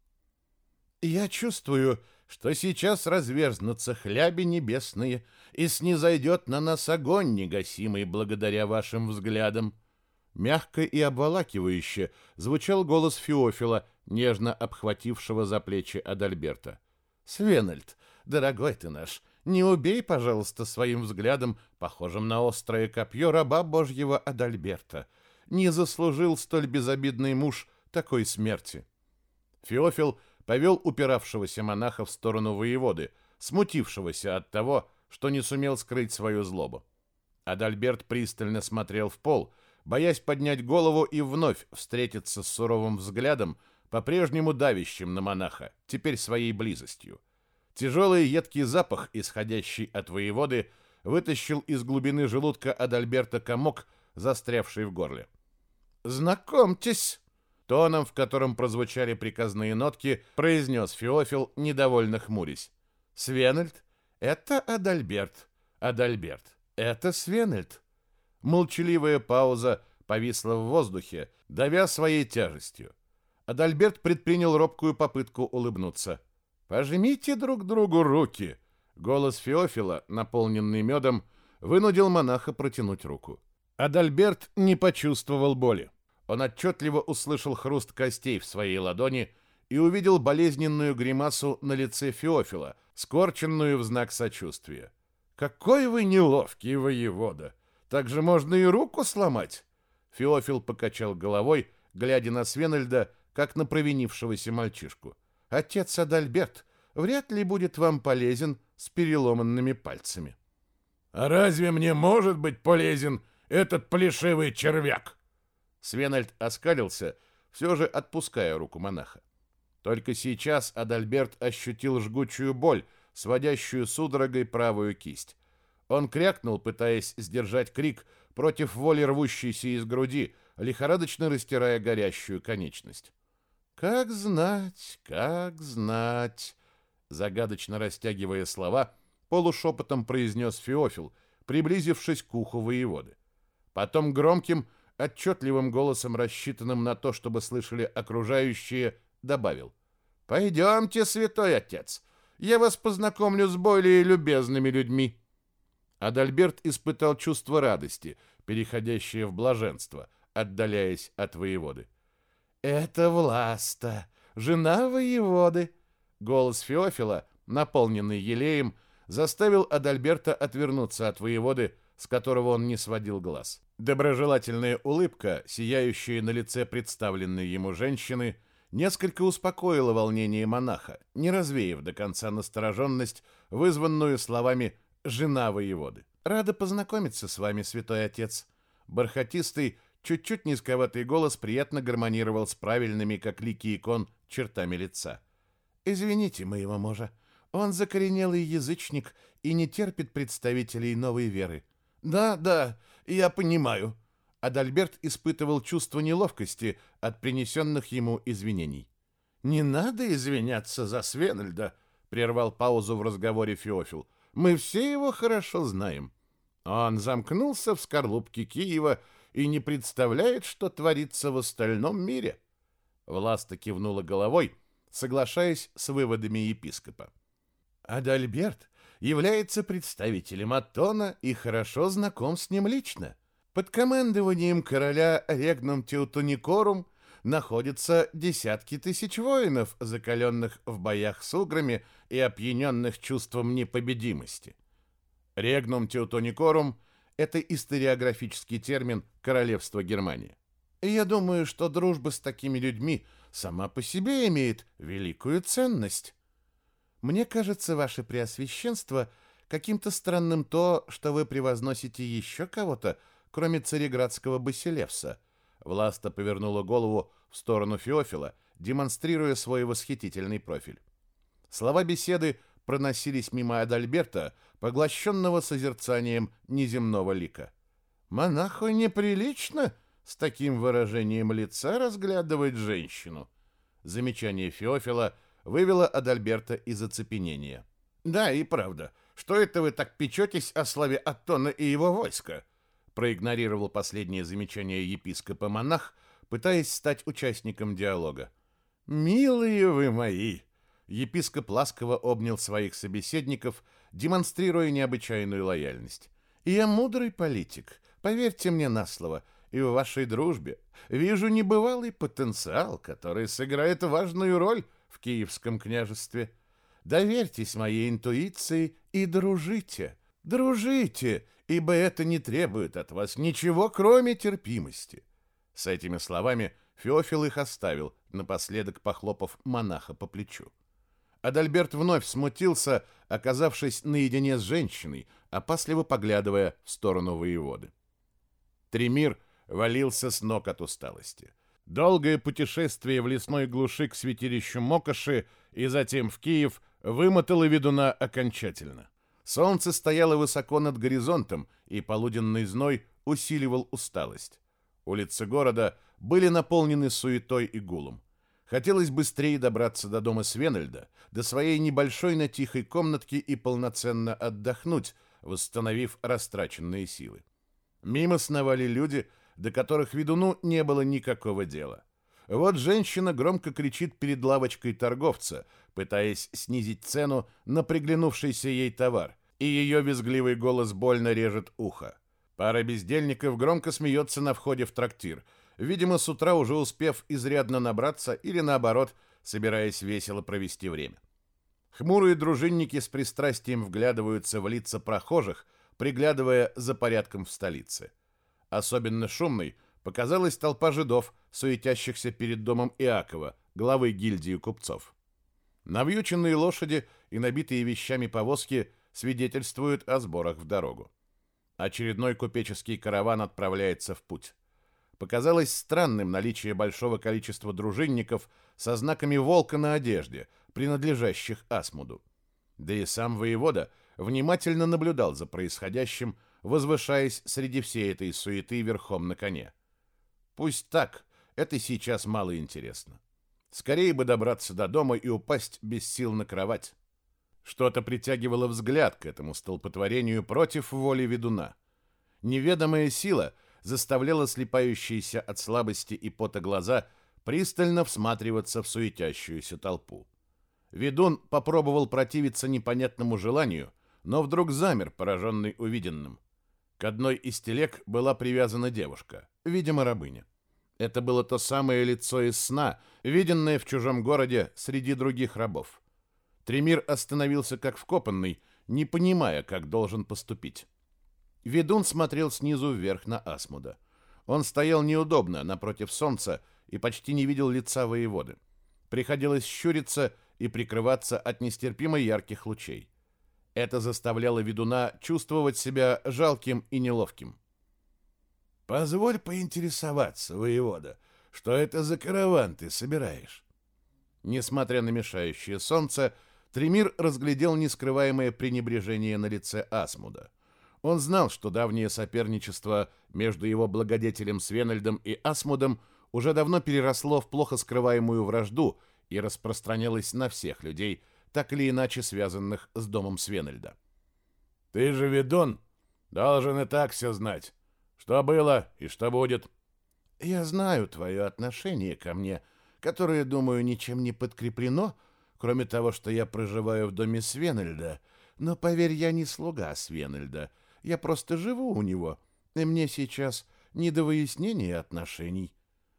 «Я чувствую, что сейчас разверзнутся хляби небесные и снизойдет на нас огонь негасимый благодаря вашим взглядам. Мягко и обволакивающе звучал голос Феофила, нежно обхватившего за плечи Адальберта. «Свенальд, дорогой ты наш, не убей, пожалуйста, своим взглядом, похожим на острое копье раба Божьего Адальберта. Не заслужил столь безобидный муж такой смерти». Феофил повел упиравшегося монаха в сторону воеводы, смутившегося от того, что не сумел скрыть свою злобу. Адальберт пристально смотрел в пол, боясь поднять голову и вновь встретиться с суровым взглядом, по-прежнему давящим на монаха, теперь своей близостью. Тяжелый едкий запах, исходящий от воеводы, вытащил из глубины желудка Адальберта комок, застрявший в горле. «Знакомьтесь!» Тоном, в котором прозвучали приказные нотки, произнес Феофил, недовольно хмурясь. «Свенельд, это Адальберт. Адальберт, это Свенельд». Молчаливая пауза повисла в воздухе, давя своей тяжестью. Адальберт предпринял робкую попытку улыбнуться. «Пожмите друг другу руки!» Голос Феофила, наполненный медом, вынудил монаха протянуть руку. Адальберт не почувствовал боли. Он отчетливо услышал хруст костей в своей ладони и увидел болезненную гримасу на лице Феофила, скорченную в знак сочувствия. «Какой вы неловкий воевода! Так же можно и руку сломать!» Феофил покачал головой, глядя на Свенельда, как на провинившегося мальчишку. «Отец Адальберт вряд ли будет вам полезен с переломанными пальцами». «А разве мне может быть полезен этот плешивый червяк?» Свенальд оскалился, все же отпуская руку монаха. Только сейчас Адальберт ощутил жгучую боль, сводящую судорогой правую кисть. Он крякнул, пытаясь сдержать крик против воли рвущейся из груди, лихорадочно растирая горящую конечность. «Как знать, как знать!» Загадочно растягивая слова, полушепотом произнес Феофил, приблизившись к уху воеводы. Потом громким, отчетливым голосом, рассчитанным на то, чтобы слышали окружающие, добавил. «Пойдемте, святой отец, я вас познакомлю с более любезными людьми». Адальберт испытал чувство радости, переходящее в блаженство, отдаляясь от воеводы. «Это Власта, жена воеводы!» Голос Феофила, наполненный елеем, заставил Адальберта отвернуться от воеводы, с которого он не сводил глаз. Доброжелательная улыбка, сияющая на лице представленной ему женщины, несколько успокоила волнение монаха, не развеяв до конца настороженность, вызванную словами «жена воеводы». «Рада познакомиться с вами, святой отец». Бархатистый, чуть-чуть низковатый голос приятно гармонировал с правильными, как лики икон, чертами лица. «Извините моего мужа, он закоренелый язычник и не терпит представителей новой веры. Да, да, я понимаю. Адальберт испытывал чувство неловкости от принесенных ему извинений. Не надо извиняться за Свенельда, прервал паузу в разговоре Феофил. Мы все его хорошо знаем. Он замкнулся в скорлупке Киева и не представляет, что творится в остальном мире. Власта кивнула головой, соглашаясь с выводами епископа. Адальберт является представителем Атона и хорошо знаком с ним лично. Под командованием короля Регнум Теутоникорум находятся десятки тысяч воинов, закаленных в боях с уграми и опьяненных чувством непобедимости. Регнум Теутоникорум – это историографический термин королевства Германии. И я думаю, что дружба с такими людьми сама по себе имеет великую ценность. Мне кажется, ваше преосвященство, каким-то странным то, что вы превозносите еще кого-то, кроме цареградского Басилевса. Власта повернула голову в сторону Феофила, демонстрируя свой восхитительный профиль. Слова беседы проносились мимо Адальберта, поглощенного созерцанием неземного лика. «Монаху неприлично с таким выражением лица разглядывать женщину». Замечание Феофила – вывело Адальберта из оцепенения. «Да, и правда. Что это вы так печетесь о славе Аттона и его войска?» проигнорировал последнее замечание епископа-монах, пытаясь стать участником диалога. «Милые вы мои! Епископ ласково обнял своих собеседников, демонстрируя необычайную лояльность. «Я мудрый политик, поверьте мне на слово, и в вашей дружбе вижу небывалый потенциал, который сыграет важную роль в Киевском княжестве. Доверьтесь моей интуиции и дружите, дружите, ибо это не требует от вас ничего, кроме терпимости». С этими словами Феофил их оставил, напоследок похлопав монаха по плечу. Адальберт вновь смутился, оказавшись наедине с женщиной, опасливо поглядывая в сторону воеводы. Тремир валился с ног от усталости. Долгое путешествие в лесной глуши к святилищу Мокоши и затем в Киев вымотало ведуна окончательно. Солнце стояло высоко над горизонтом, и полуденный зной усиливал усталость. Улицы города были наполнены суетой и гулом. Хотелось быстрее добраться до дома Свенельда, до своей небольшой, на тихой комнатке и полноценно отдохнуть, восстановив растраченные силы. Мимо сновали люди, до которых ведуну не было никакого дела. Вот женщина громко кричит перед лавочкой торговца, пытаясь снизить цену на приглянувшийся ей товар, и ее визгливый голос больно режет ухо. Пара бездельников громко смеется на входе в трактир – видимо, с утра уже успев изрядно набраться или, наоборот, собираясь весело провести время. Хмурые дружинники с пристрастием вглядываются в лица прохожих, приглядывая за порядком в столице. Особенно шумной показалась толпа жидов, суетящихся перед домом Иакова, главы гильдии купцов. Навьюченные лошади и набитые вещами повозки свидетельствуют о сборах в дорогу. Очередной купеческий караван отправляется в путь показалось странным наличие большого количества дружинников со знаками волка на одежде, принадлежащих Асмуду. Да и сам воевода внимательно наблюдал за происходящим, возвышаясь среди всей этой суеты верхом на коне. Пусть так, это сейчас мало интересно. Скорее бы добраться до дома и упасть без сил на кровать. Что-то притягивало взгляд к этому столпотворению против воли ведуна. Неведомая сила — заставляла слепающиеся от слабости и пота глаза пристально всматриваться в суетящуюся толпу. Ведун попробовал противиться непонятному желанию, но вдруг замер, пораженный увиденным. К одной из телег была привязана девушка, видимо, рабыня. Это было то самое лицо из сна, виденное в чужом городе среди других рабов. Тремир остановился как вкопанный, не понимая, как должен поступить. Ведун смотрел снизу вверх на Асмуда. Он стоял неудобно, напротив солнца, и почти не видел лица воеводы. Приходилось щуриться и прикрываться от нестерпимо ярких лучей. Это заставляло ведуна чувствовать себя жалким и неловким. «Позволь поинтересоваться, воевода, что это за караван ты собираешь?» Несмотря на мешающее солнце, Тремир разглядел нескрываемое пренебрежение на лице Асмуда. Он знал, что давнее соперничество между его благодетелем Свенельдом и Асмудом уже давно переросло в плохо скрываемую вражду и распространялось на всех людей, так или иначе связанных с домом Свенельда. «Ты же ведун, должен и так все знать. Что было и что будет?» «Я знаю твое отношение ко мне, которое, думаю, ничем не подкреплено, кроме того, что я проживаю в доме Свенельда, но, поверь, я не слуга Свенельда». Я просто живу у него, и мне сейчас не до выяснения отношений».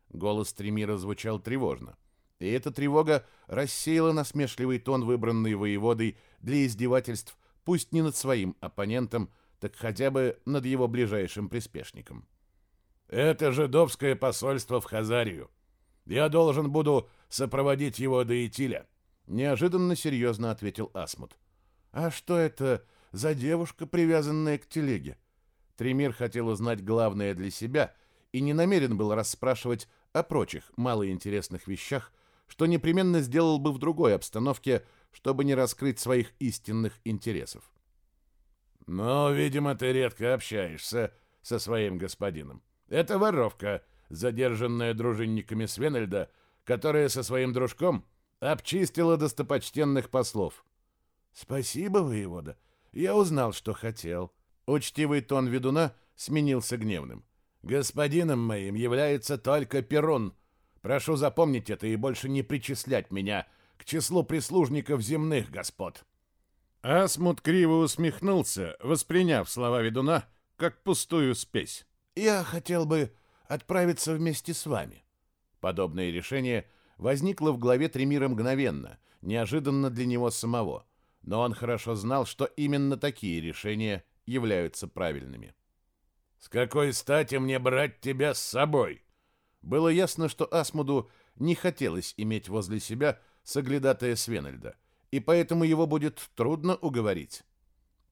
Голос Тремира звучал тревожно. И эта тревога рассеяла насмешливый тон, выбранный воеводой для издевательств, пусть не над своим оппонентом, так хотя бы над его ближайшим приспешником. «Это жидовское посольство в Хазарию. Я должен буду сопроводить его до Итиля», — неожиданно серьезно ответил Асмут. «А что это за девушка, привязанная к телеге? Тремир хотел узнать главное для себя и не намерен был расспрашивать о прочих малоинтересных вещах, что непременно сделал бы в другой обстановке, чтобы не раскрыть своих истинных интересов. «Но, видимо, ты редко общаешься со своим господином. Это воровка, задержанная дружинниками Свенельда, которая со своим дружком обчистила достопочтенных послов». «Спасибо, воевода. Я узнал, что хотел. Учтивый тон ведуна сменился гневным. Господином моим является только Перун. Прошу запомнить это и больше не причислять меня к числу прислужников земных господ. Асмут криво усмехнулся, восприняв слова ведуна как пустую спесь. «Я хотел бы отправиться вместе с вами». Подобное решение возникло в голове Тремира мгновенно, неожиданно для него самого, но он хорошо знал, что именно такие решения являются правильными. «С какой стати мне брать тебя с собой?» Было ясно, что Асмуду не хотелось иметь возле себя соглядатая Свенельда, и поэтому его будет трудно уговорить.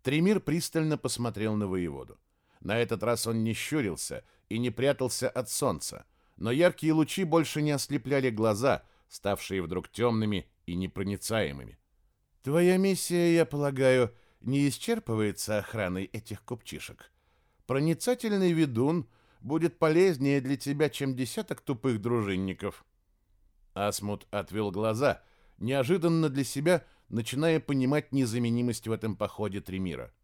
Тремир пристально посмотрел на воеводу. На этот раз он не щурился и не прятался от солнца, но яркие лучи больше не ослепляли глаза, ставшие вдруг темными и непроницаемыми. «Твоя миссия, я полагаю, не исчерпывается охраной этих купчишек. Проницательный ведун будет полезнее для тебя, чем десяток тупых дружинников». Асмут отвел глаза, неожиданно для себя начиная понимать незаменимость в этом походе Тремира.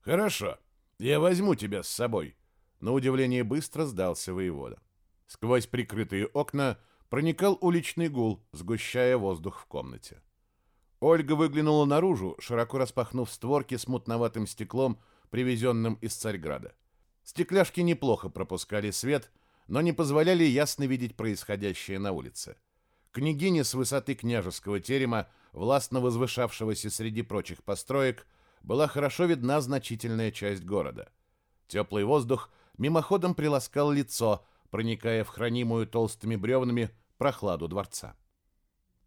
«Хорошо, я возьму тебя с собой», — на удивление быстро сдался воевода. Сквозь прикрытые окна проникал уличный гул, сгущая воздух в комнате. Ольга выглянула наружу, широко распахнув створки с мутноватым стеклом, привезенным из Царьграда. Стекляшки неплохо пропускали свет, но не позволяли ясно видеть происходящее на улице. Княгиня с высоты княжеского терема, властно возвышавшегося среди прочих построек, была хорошо видна значительная часть города. Теплый воздух мимоходом приласкал лицо, проникая в хранимую толстыми бревнами прохладу дворца.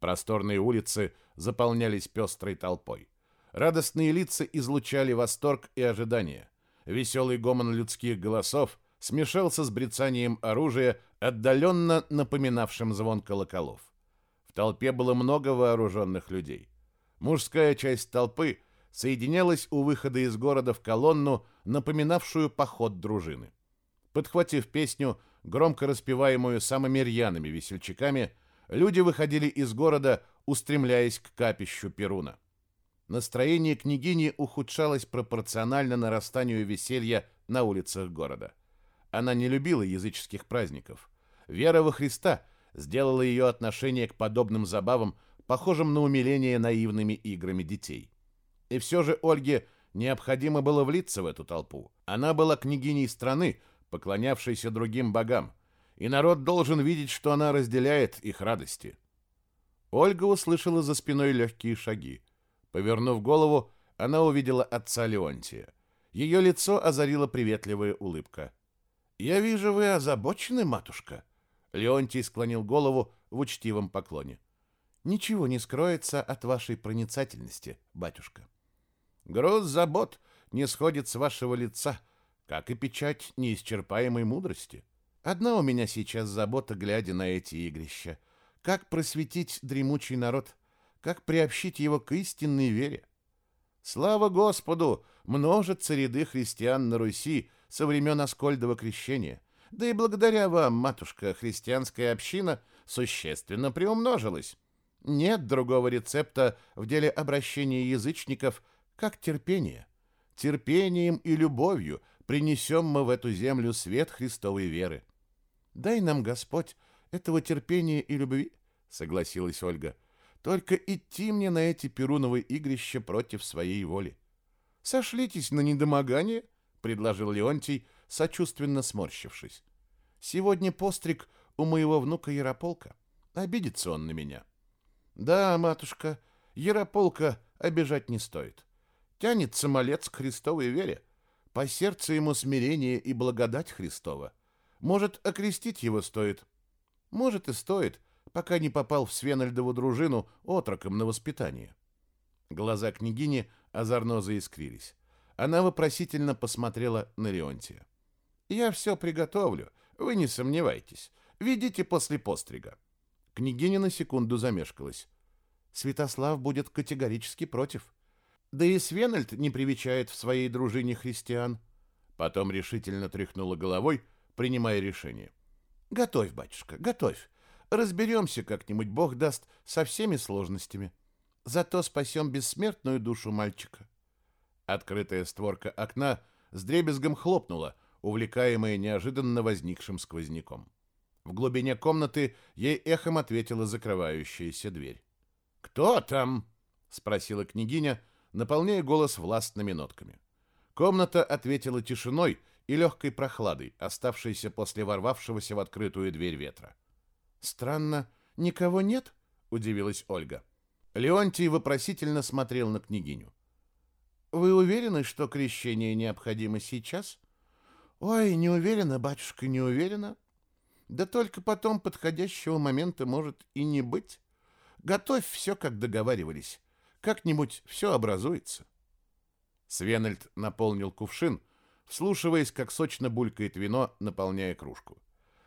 Просторные улицы заполнялись пестрой толпой. Радостные лица излучали восторг и ожидание. Веселый гомон людских голосов смешался с брецанием оружия, отдаленно напоминавшим звон колоколов. В толпе было много вооруженных людей. Мужская часть толпы соединялась у выхода из города в колонну, напоминавшую поход дружины. Подхватив песню, громко распеваемую самыми рьяными весельчаками, люди выходили из города, устремляясь к капищу Перуна. Настроение княгини ухудшалось пропорционально нарастанию веселья на улицах города. Она не любила языческих праздников. Вера во Христа сделала ее отношение к подобным забавам похожим на умиление наивными играми детей. И все же Ольге необходимо было влиться в эту толпу. Она была княгиней страны, поклонявшейся другим богам, и народ должен видеть, что она разделяет их радости. Ольга услышала за спиной легкие шаги. Повернув голову, она увидела отца Леонтия. Ее лицо озарила приветливая улыбка. «Я вижу, вы озабочены, матушка?» Леонтий склонил голову в учтивом поклоне. «Ничего не скроется от вашей проницательности, батюшка. Груз забот не сходит с вашего лица, как и печать неисчерпаемой мудрости. Одна у меня сейчас забота, глядя на эти игрища. Как просветить дремучий народ, как приобщить его к истинной вере. Слава Господу! Множатся ряды христиан на Руси со времен Аскольдова крещения. Да и благодаря вам, матушка, христианская община существенно приумножилась. Нет другого рецепта в деле обращения язычников, как терпение. Терпением и любовью – принесем мы в эту землю свет Христовой веры. Дай нам, Господь, этого терпения и любви, согласилась Ольга. Только идти мне на эти перуновые игрища против своей воли. Сошлитесь на недомогание, предложил Леонтий, сочувственно сморщившись. Сегодня постриг у моего внука Ярополка. Обидится он на меня. Да, матушка, Ярополка обижать не стоит. Тянется малец к Христовой вере, по сердцу ему смирение и благодать Христова. Может, окрестить его стоит. Может, и стоит, пока не попал в Свенальдову дружину отроком на воспитание. Глаза княгини озорно заискрились. Она вопросительно посмотрела на Леонтия. «Я все приготовлю, вы не сомневайтесь. Ведите после пострига». Княгиня на секунду замешкалась. Святослав будет категорически против. Да и Свенальд не привечает в своей дружине христиан. Потом решительно тряхнула головой, принимая решение. Готовь, батюшка, готовь. Разберемся как-нибудь, Бог даст, со всеми сложностями. Зато спасем бессмертную душу мальчика. Открытая створка окна с дребезгом хлопнула, увлекаемая неожиданно возникшим сквозняком. В глубине комнаты ей эхом ответила закрывающаяся дверь. «Кто там?» — спросила княгиня, наполняя голос властными нотками. Комната ответила тишиной и легкой прохладой, оставшейся после ворвавшегося в открытую дверь ветра. «Странно, никого нет?» — удивилась Ольга. Леонтий вопросительно смотрел на княгиню. «Вы уверены, что крещение необходимо сейчас?» «Ой, не уверена, батюшка, не уверена. Да только потом подходящего момента может и не быть. Готовь все, как договаривались. Как-нибудь все образуется». Свенельд наполнил кувшин, вслушиваясь, как сочно булькает вино, наполняя кружку.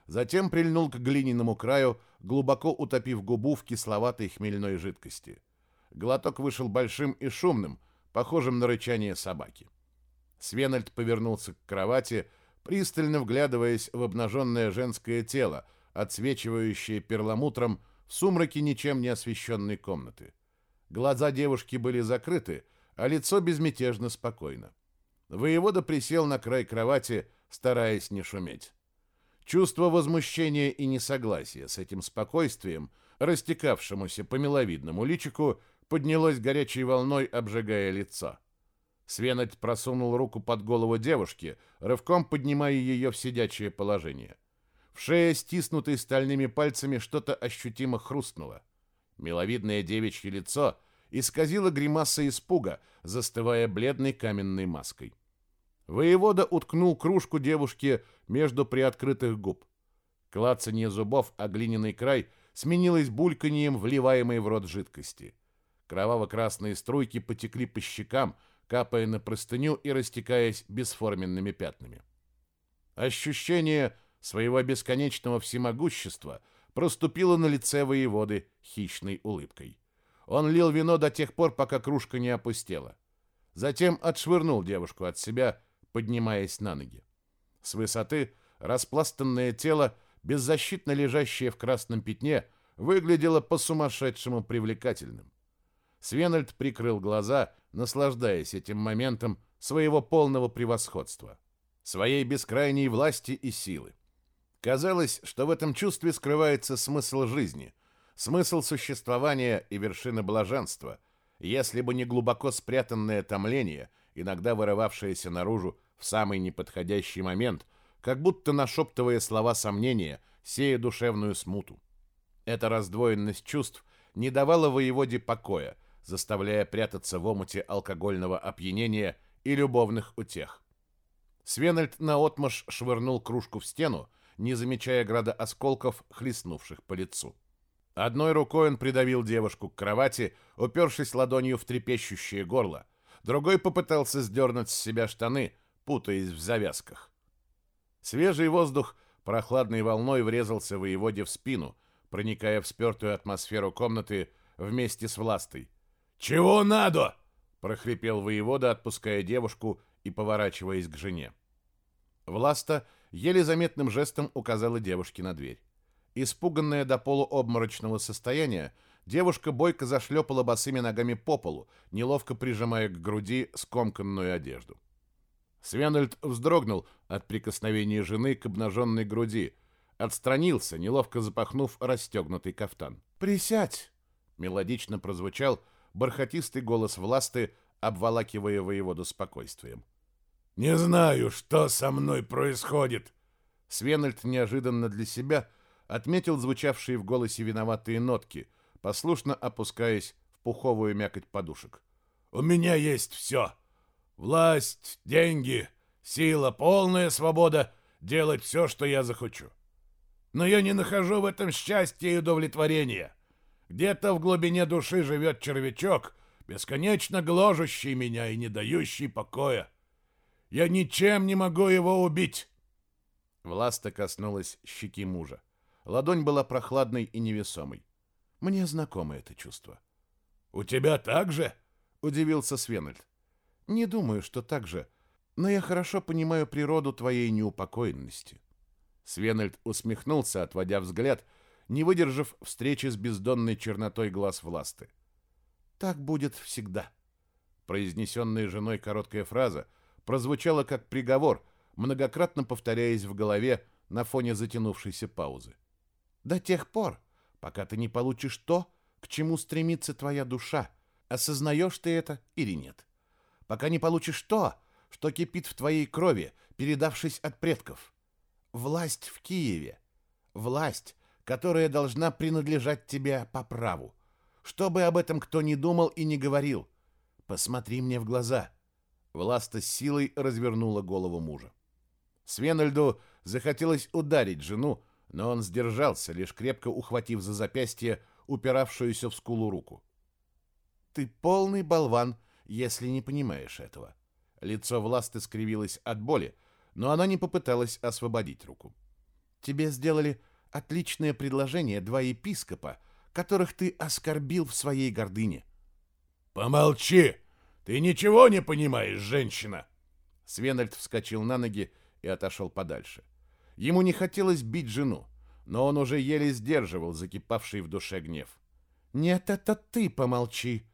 Затем прильнул к глиняному краю, глубоко утопив губу в кисловатой хмельной жидкости. Глоток вышел большим и шумным, похожим на рычание собаки. Свенальд повернулся к кровати, пристально вглядываясь в обнаженное женское тело, отсвечивающее перламутром в сумраке ничем не освещенной комнаты. Глаза девушки были закрыты, а лицо безмятежно спокойно. Воевода присел на край кровати, стараясь не шуметь. Чувство возмущения и несогласия с этим спокойствием, растекавшемуся по миловидному личику, поднялось горячей волной, обжигая лицо. Свенать просунул руку под голову девушки, рывком поднимая ее в сидячее положение. В шее, стиснутой стальными пальцами, что-то ощутимо хрустнуло. Миловидное девичье лицо исказило гримаса испуга, застывая бледной каменной маской. Воевода уткнул кружку девушки между приоткрытых губ. Клацанье зубов о глиняный край сменилось бульканьем, вливаемой в рот жидкости. Кроваво-красные струйки потекли по щекам, капая на простыню и растекаясь бесформенными пятнами. Ощущение своего бесконечного всемогущества проступило на лице воеводы хищной улыбкой. Он лил вино до тех пор, пока кружка не опустела. Затем отшвырнул девушку от себя, поднимаясь на ноги. С высоты распластанное тело, беззащитно лежащее в красном пятне, выглядело по-сумасшедшему привлекательным. Свенальд прикрыл глаза, наслаждаясь этим моментом своего полного превосходства, своей бескрайней власти и силы. Казалось, что в этом чувстве скрывается смысл жизни, смысл существования и вершина блаженства, если бы не глубоко спрятанное томление, иногда вырывавшееся наружу в самый неподходящий момент, как будто нашептывая слова сомнения, сея душевную смуту. Эта раздвоенность чувств не давала воеводе покоя, заставляя прятаться в омуте алкогольного опьянения и любовных утех. Свенальд наотмашь швырнул кружку в стену, не замечая града осколков, хлестнувших по лицу. Одной рукой он придавил девушку к кровати, упершись ладонью в трепещущее горло, другой попытался сдернуть с себя штаны, путаясь в завязках. Свежий воздух прохладной волной врезался воеводе в спину, проникая в спертую атмосферу комнаты вместе с властой. «Чего надо?» — прохрипел воевода, отпуская девушку и поворачиваясь к жене. Власта еле заметным жестом указала девушке на дверь. Испуганная до полуобморочного состояния, девушка бойко зашлепала босыми ногами по полу, неловко прижимая к груди скомканную одежду. Свенальд вздрогнул от прикосновения жены к обнаженной груди, отстранился, неловко запахнув расстегнутый кафтан. «Присядь!» — мелодично прозвучал бархатистый голос власты, обволакивая воеводу спокойствием. «Не знаю, что со мной происходит!» Свенальд неожиданно для себя отметил звучавшие в голосе виноватые нотки, послушно опускаясь в пуховую мякоть подушек. «У меня есть все. Власть, деньги, сила, полная свобода делать все, что я захочу. Но я не нахожу в этом счастья и удовлетворения. Где-то в глубине души живет червячок, бесконечно гложущий меня и не дающий покоя. Я ничем не могу его убить. Власта коснулась щеки мужа. Ладонь была прохладной и невесомой. Мне знакомо это чувство. «У тебя так же?» — удивился Свенальд. «Не думаю, что так же, но я хорошо понимаю природу твоей неупокоенности». Свенальд усмехнулся, отводя взгляд — не выдержав встречи с бездонной чернотой глаз власты. «Так будет всегда». Произнесенная женой короткая фраза прозвучала как приговор, многократно повторяясь в голове на фоне затянувшейся паузы. «До тех пор, пока ты не получишь то, к чему стремится твоя душа, осознаешь ты это или нет. Пока не получишь то, что кипит в твоей крови, передавшись от предков. Власть в Киеве. Власть, которая должна принадлежать тебе по праву. Что бы об этом кто ни думал и не говорил, посмотри мне в глаза. Власта с силой развернула голову мужа. Свенальду захотелось ударить жену, но он сдержался, лишь крепко ухватив за запястье упиравшуюся в скулу руку. «Ты полный болван, если не понимаешь этого». Лицо Власты скривилось от боли, но она не попыталась освободить руку. «Тебе сделали отличное предложение два епископа, которых ты оскорбил в своей гордыне». «Помолчи! Ты ничего не понимаешь, женщина!» Свенальд вскочил на ноги и отошел подальше. Ему не хотелось бить жену, но он уже еле сдерживал закипавший в душе гнев. «Нет, это ты помолчи!»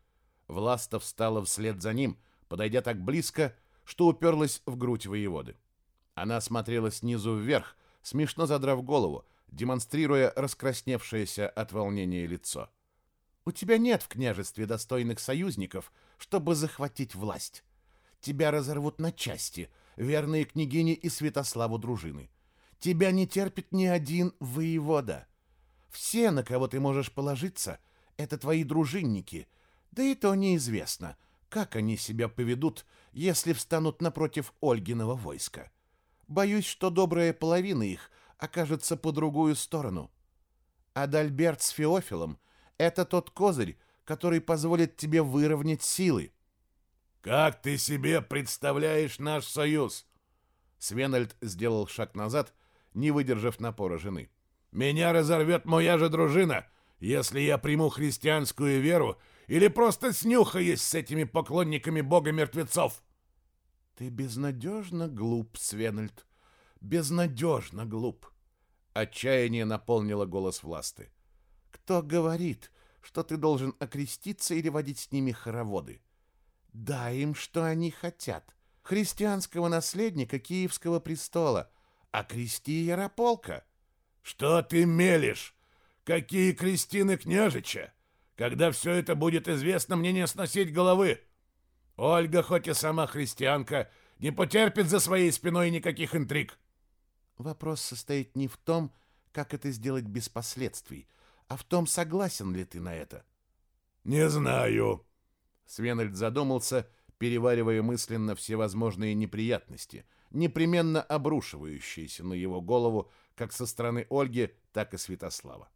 Власта встала вслед за ним, подойдя так близко, что уперлась в грудь воеводы. Она смотрела снизу вверх, смешно задрав голову, демонстрируя раскрасневшееся от волнения лицо. «У тебя нет в княжестве достойных союзников, чтобы захватить власть. Тебя разорвут на части, верные княгини и Святославу дружины. Тебя не терпит ни один воевода. Все, на кого ты можешь положиться, это твои дружинники. Да и то неизвестно, как они себя поведут, если встанут напротив Ольгиного войска. Боюсь, что добрая половина их окажется по другую сторону. Адальберт с Феофилом — это тот козырь, который позволит тебе выровнять силы. «Как ты себе представляешь наш союз?» Свенальд сделал шаг назад, не выдержав напора жены. «Меня разорвет моя же дружина, если я приму христианскую веру или просто снюхаюсь с этими поклонниками бога мертвецов». «Ты безнадежно глуп, Свенальд, безнадежно глуп!» Отчаяние наполнило голос власты. «Кто говорит, что ты должен окреститься или водить с ними хороводы? Дай им, что они хотят. Христианского наследника Киевского престола. Окрести Ярополка!» «Что ты мелешь? Какие крестины княжича? Когда все это будет известно, мне не сносить головы!» Ольга, хоть и сама христианка, не потерпит за своей спиной никаких интриг. Вопрос состоит не в том, как это сделать без последствий, а в том, согласен ли ты на это. Не знаю. Свенальд задумался, переваривая мысленно всевозможные неприятности, непременно обрушивающиеся на его голову как со стороны Ольги, так и Святослава.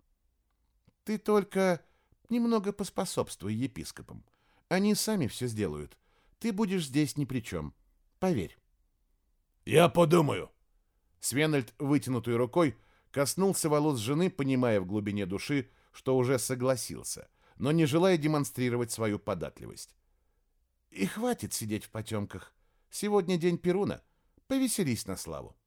Ты только немного поспособствуй епископам. Они сами все сделают. Ты будешь здесь ни при чем. Поверь. Я подумаю. Свенальд, вытянутой рукой, коснулся волос жены, понимая в глубине души, что уже согласился, но не желая демонстрировать свою податливость. И хватит сидеть в потемках. Сегодня день Перуна. Повеселись на славу.